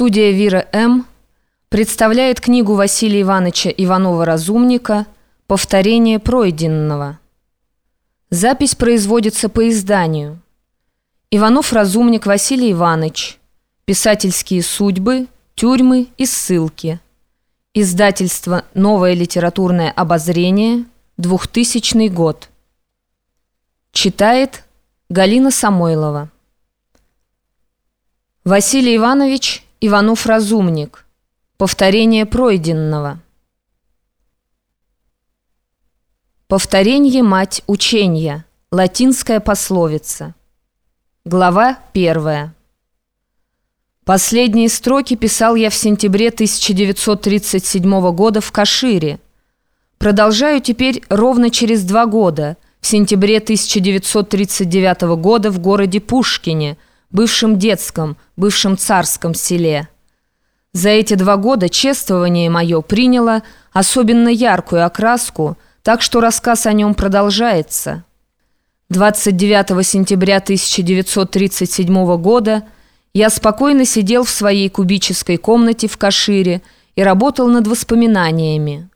Студия «Вира М.» представляет книгу Василия Ивановича Иванова-Разумника «Повторение пройденного». Запись производится по изданию. Иванов-Разумник Василий Иванович. Писательские судьбы, тюрьмы и ссылки. Издательство «Новое литературное обозрение», 2000 год. Читает Галина Самойлова. Василий Иванович Иванов-Разумник. Повторение пройденного. Повторение мать учения. Латинская пословица. Глава первая. Последние строки писал я в сентябре 1937 года в Кашире. Продолжаю теперь ровно через два года, в сентябре 1939 года в городе Пушкине – бывшем детском, бывшем царском селе. За эти два года чествование мое приняло особенно яркую окраску, так что рассказ о нем продолжается. 29 сентября 1937 года я спокойно сидел в своей кубической комнате в Кашире и работал над воспоминаниями.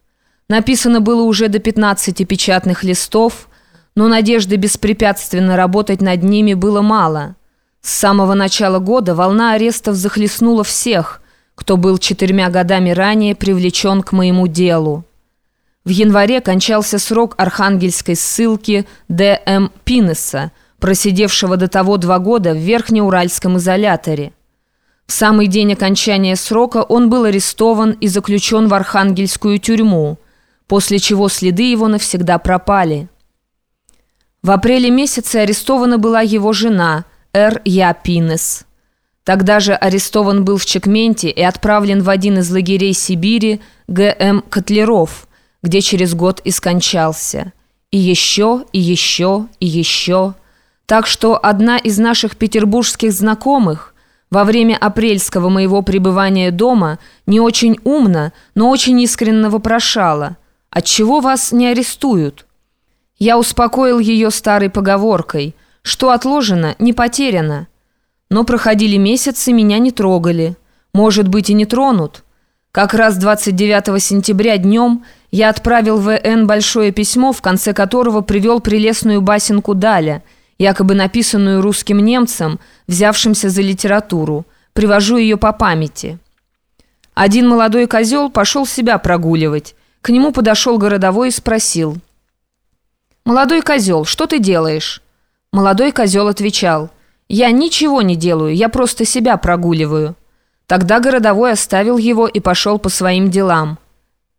Написано было уже до 15 печатных листов, но надежды беспрепятственно работать над ними было мало – с самого начала года волна арестов захлестнула всех, кто был четырьмя годами ранее привлечен к моему делу. В январе кончался срок архангельской ссылки Д.М. Пинеса, просидевшего до того два года в Верхнеуральском изоляторе. В самый день окончания срока он был арестован и заключен в архангельскую тюрьму, после чего следы его навсегда пропали. В апреле месяце арестована была его жена – Р. Япинес. Тогда же арестован был в Чекменте и отправлен в один из лагерей Сибири Г.М. Котлеров, где через год и скончался. И еще, и еще, и еще. Так что одна из наших петербургских знакомых во время апрельского моего пребывания дома не очень умно, но очень искренне вопрошала, «Отчего вас не арестуют?» Я успокоил ее старой поговоркой – что отложено, не потеряно. Но проходили месяцы, меня не трогали. Может быть, и не тронут. Как раз 29 сентября днем я отправил в Н большое письмо, в конце которого привел прелестную басенку Даля, якобы написанную русским немцем, взявшимся за литературу. Привожу ее по памяти. Один молодой козел пошел себя прогуливать. К нему подошел городовой и спросил. «Молодой козел, что ты делаешь?» Молодой козел отвечал, «Я ничего не делаю, я просто себя прогуливаю». Тогда городовой оставил его и пошел по своим делам.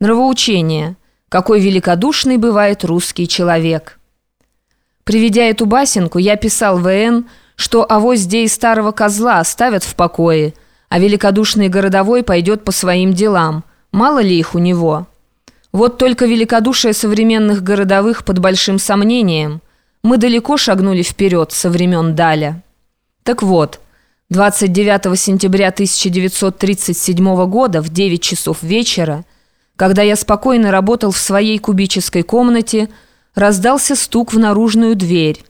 Нравоучение. Какой великодушный бывает русский человек. Приведя эту басенку, я писал В.Н., что авось и старого козла оставят в покое, а великодушный городовой пойдет по своим делам. Мало ли их у него. Вот только великодушие современных городовых под большим сомнением – мы далеко шагнули вперед со времен Даля. Так вот, 29 сентября 1937 года в 9 часов вечера, когда я спокойно работал в своей кубической комнате, раздался стук в наружную дверь.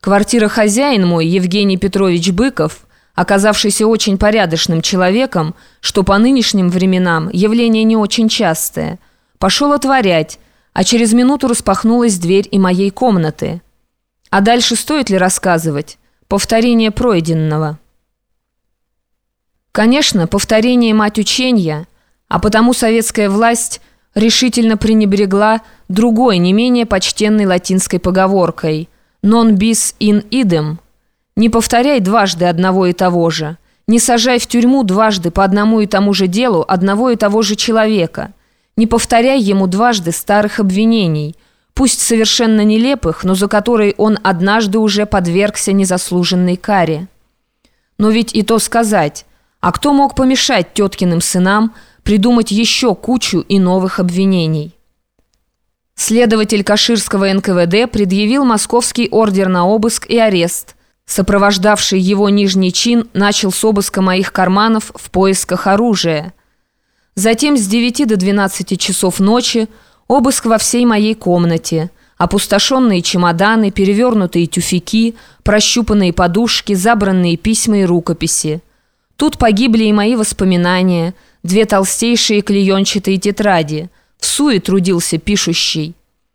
Квартира хозяин мой, Евгений Петрович Быков, оказавшийся очень порядочным человеком, что по нынешним временам явление не очень частое, пошел отворять, а через минуту распахнулась дверь и моей комнаты. А дальше стоит ли рассказывать? Повторение пройденного. Конечно, повторение мать учения, а потому советская власть решительно пренебрегла другой, не менее почтенной латинской поговоркой «non bis in idem» «Не повторяй дважды одного и того же», «Не сажай в тюрьму дважды по одному и тому же делу одного и того же человека», «Не повторяй ему дважды старых обвинений», пусть совершенно нелепых, но за которые он однажды уже подвергся незаслуженной каре. Но ведь и то сказать, а кто мог помешать теткиным сынам придумать еще кучу и новых обвинений? Следователь Каширского НКВД предъявил московский ордер на обыск и арест. Сопровождавший его нижний чин начал с обыска моих карманов в поисках оружия. Затем с 9 до 12 часов ночи Обыск во всей моей комнате. Опустошенные чемоданы, перевернутые тюфяки, прощупанные подушки, забранные письма и рукописи. Тут погибли и мои воспоминания, две толстейшие клеенчатые тетради. В суе трудился пишущий.